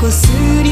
こり